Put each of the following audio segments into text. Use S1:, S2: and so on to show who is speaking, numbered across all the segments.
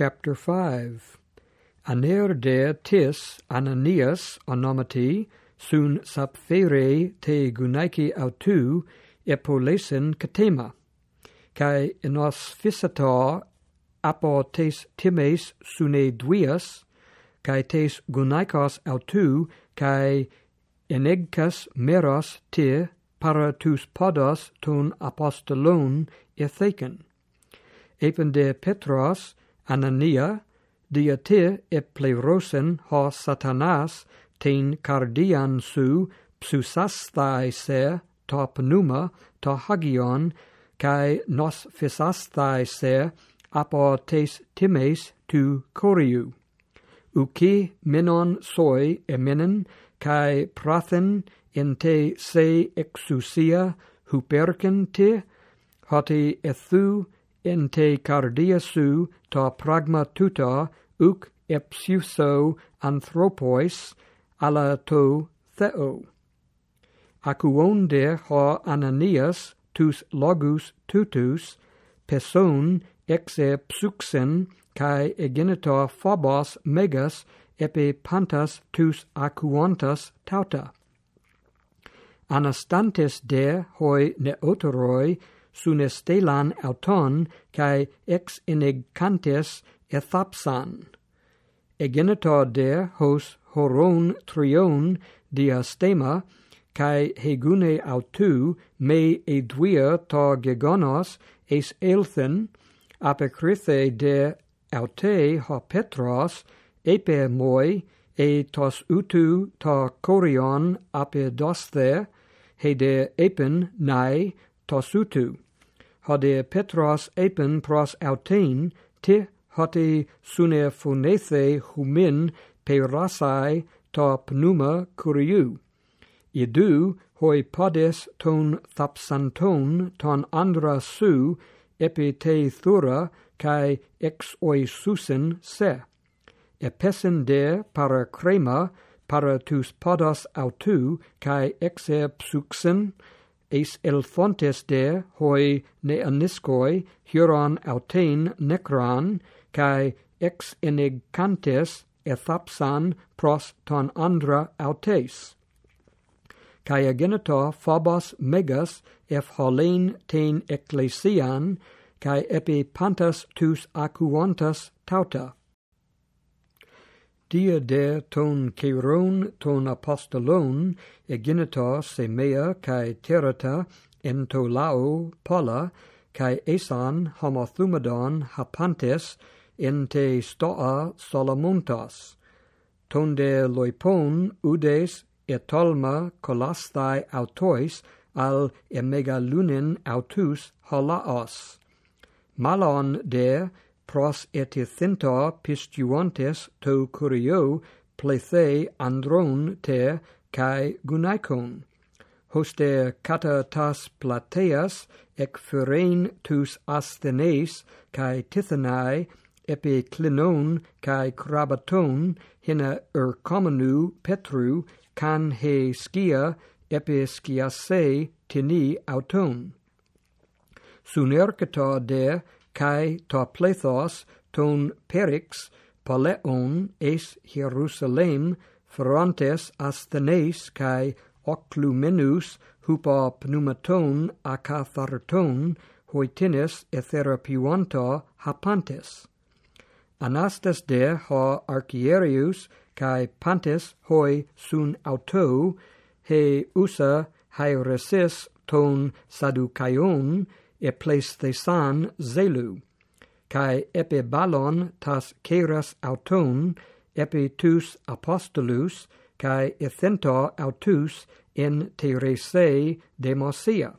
S1: chapter 5. Aner de tis Ananias onomati sun sapphire te gunaiki autu epolesin katema, Kai enos fissata apo tes times sune duias, kai tes gunaikos autu, kai enegkas meros te para tus podos ton apostolon etheken. Epen de Petros Anania, dia te eplerosen ha satanas ten cardian su psusasthai se top pneuma ta hagion kai nos fisasthai se apo tes times tu coriu. Uki menon soi emenen kai prathen in te se exousia huperken te hoti ethu ente cardia su ta pragma tuta uc epsiuso anthropois ala to theo. Acuonde ha Ananias tus logus tutus peson exe psuxen cae egenita phobos megas epi pantas tus acuantas tauta. Anastantes de hoi neotoroi sunestelan auton kai ex enegantes ethapsan. Egenetor de hos horon trion diastema kai hegune autou me edwia ta gegonos es elthen apekrithe de aute ha petros epe moi e tos utu ta corion apedosthe he de epen nai tosutu. Hade Petros apen pros autein, te hote sune funethe humin perasai ta pneuma curiu. Idu hoi podes ton thapsanton ton andra su epi te thura kai ex oi susen se. Epesen de para crema para tus podos autu kai exe psuxen eis el fontes de hoi neaniscoi huron autein necron kai ex enegantes ethapsan pros ton andra autes. kai agenito phobos megas ef holein ten ecclesian, kai epi pantas tus acuontas tauta dia de ton Ceron ton apostolon eginita semea kai terata entolao pola kai esan homothumadon hapantes ente stoa solomontas ton de loipon udes etolma colastai autois al emegalunin autus halaos malon de pros etithinta pistuantes to curio plethe andron te kai gunaikon hoste cata tas plateas ec furein tus asthenes kai tithanai epi clinon kai crabaton hina ercomenu petru can he skia epi sciasse tini auton. Sunercata de kai to plethos ton perix paleon es Hierusalem frontes asthenes kai oclumenus hupa pneumaton acatharton hoitinis etherapiuanta hapantes. Anastas de ha archierius kai pantes hoi sun auto he usa hieresis ton saducaion epleisthethan zelu, kai epi balon tas keras auton, epi tus apostolus, kai ethento autus in terese demosia.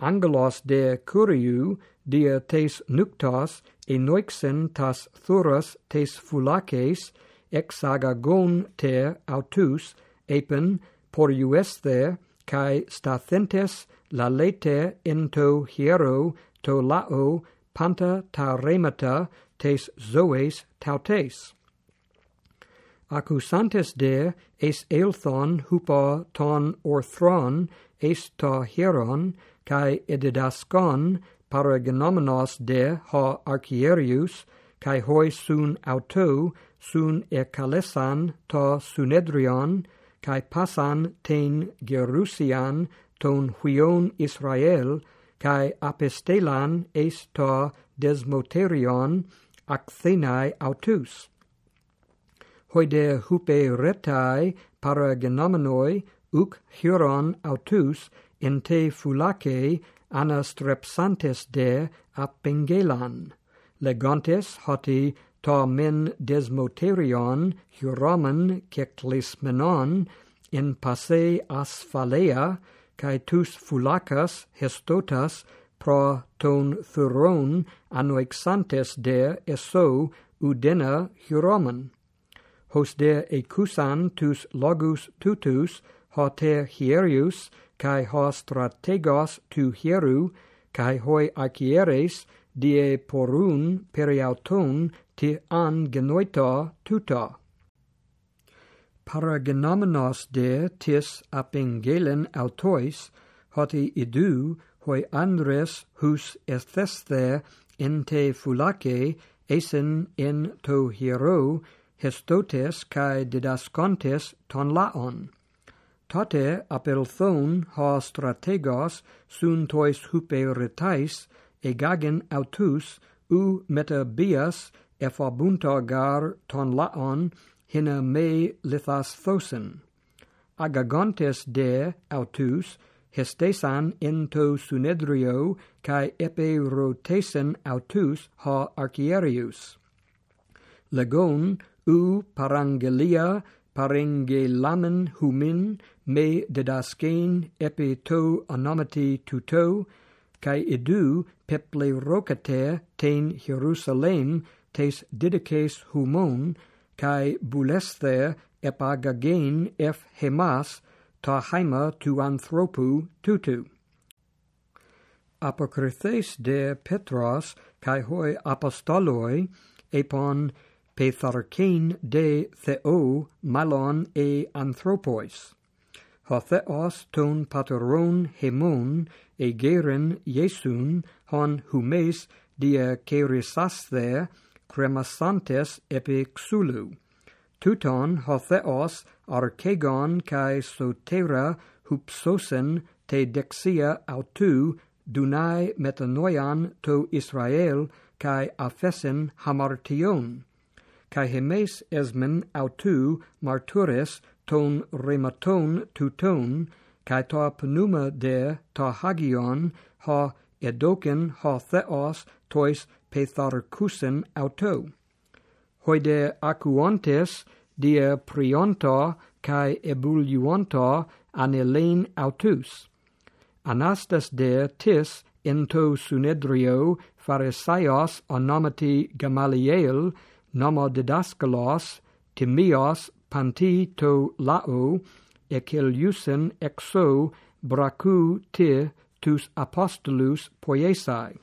S1: Angelos de curiu dia tes nuctas enoixen tas thuras tes fulaces exagagon te autus epen poriueste cae stathentes la lete ento hiero to lao panta taremata tes zoes tautes. Accusantes de es elthon hupa ton orthron es ta hieron kai edidascon paragenomenos de ha archierius kai hoi sun auto sun e kalesan ta sunedrion kai pasan ten gerusian ton huion Israel, kai apestelan eis ta desmoterion acthenai autus. Hoide hupe retai paragenomenoi uc hieron autus in te fulace anastrepsantes de apengelan, legontes hoti ta men desmoterion hieromen ceclismenon in passe asphaleia cae tus fulacas hestotas pro ton thuron anoexantes de eso udena huromen. Hos de ecusan tus logus tutus, ho hierius, cae ho strategos tu hieru, cae hoi acieres, die porun periauton ti an genoita tuta paragenomenos de tis apengelen autois hoti idu hoi andres hus estheste in te fulace esen in to hiero hestotes kai didascontes ton laon. Tote apelthon ha strategos sun tois hupe retais egagen autus u metabias efabunta gar ton laon hina me lithas phosen, agagontes de autus hestesan into sunedrio cae eperotesan autus ha archierius. Legon u parangelia parangelamen humin me didascain epi to anomati tuto, kai idu peple rocate ten Jerusalem tes didices humon kai buleste epagagein ef hemas ta haima tu anthropu tutu. Apokrithes de Petros kai hoi apostoloi epon petharkein de theo malon e anthropois. Ho theos ton pateron hemon e geren Iesun hon humes dia kerisaste cremasantes epi xulu. Tuton hotheos archegon kai sotera hupsosen te dexia autou dunai metanoian to Israel kai afesen hamartion kai hemes esmen autou martures ton rematon tuton kai ta pneuma de ta hagion ha edoken ha theos tois petharcusen auto. Hoide acuantes dia prionta cae ebulionta anelein autus. Anastas de tis ento sunedrio pharisaios onomati Gamaliel, nomo didaskalos timios panti to lao, eceliusen exo bracu te tus apostolus poiesai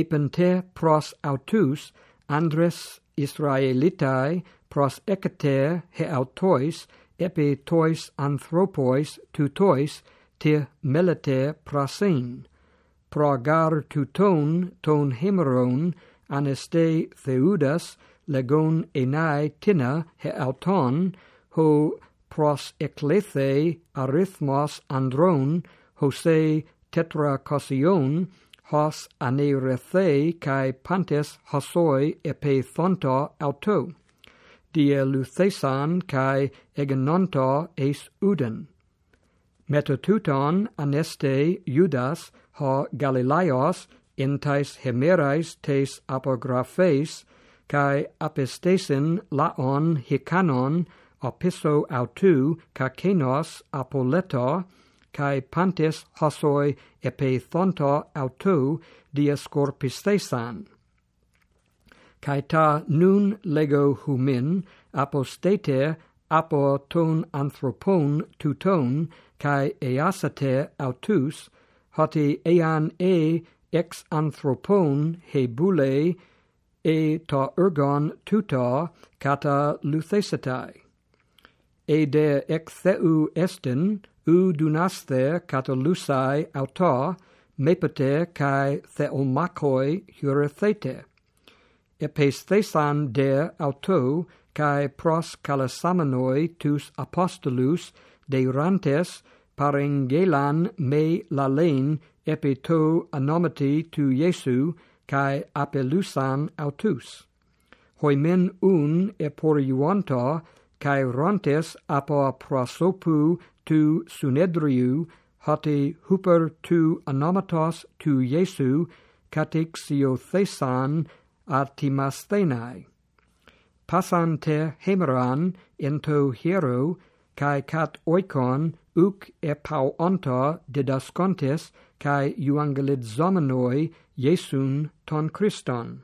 S1: epente pros autus andres israelitai pros ecter he autois epi tois anthropois tutois te melete prasein. Progar tuton ton hemeron aneste theudas legon enai tina he auton ho pros eclethe arithmos andron hose tetra cosion hos aneirethei kai pantes hosoi epe thonto auto. Die luthesan kai egenonto eis uden. metatuton aneste Judas ha Galileos entais hemerais tes apographes kai apestesin laon hikanon opiso autu kakenos apoleto kai pantes hosoi epeithonta autou dies corpis thesan. Ta nun lego humin apostete apo ton anthropon tuton kai easate autus, hoti ean e ex anthropon hebule e ta ergon tuta kata luthesetai E de ex theu estin, ou dunaster katolusai auta mepete kai theomachoi hurethete. Episthesan de auto kai pros kalesamenoi tus apostolus deirantes parengelan me lalein epi to anomati tu Jesu kai apelusan autus. Hoimen un eporiuanta kai rantes apo prosopu tu sunedriu hati huper tu anomatos tu Iesu catixio thesan artimasthenae. Passante hemeran into hiero, cae cat oikon uc pau onta didascontes cae euangelizomenoi Iesun ton Christon.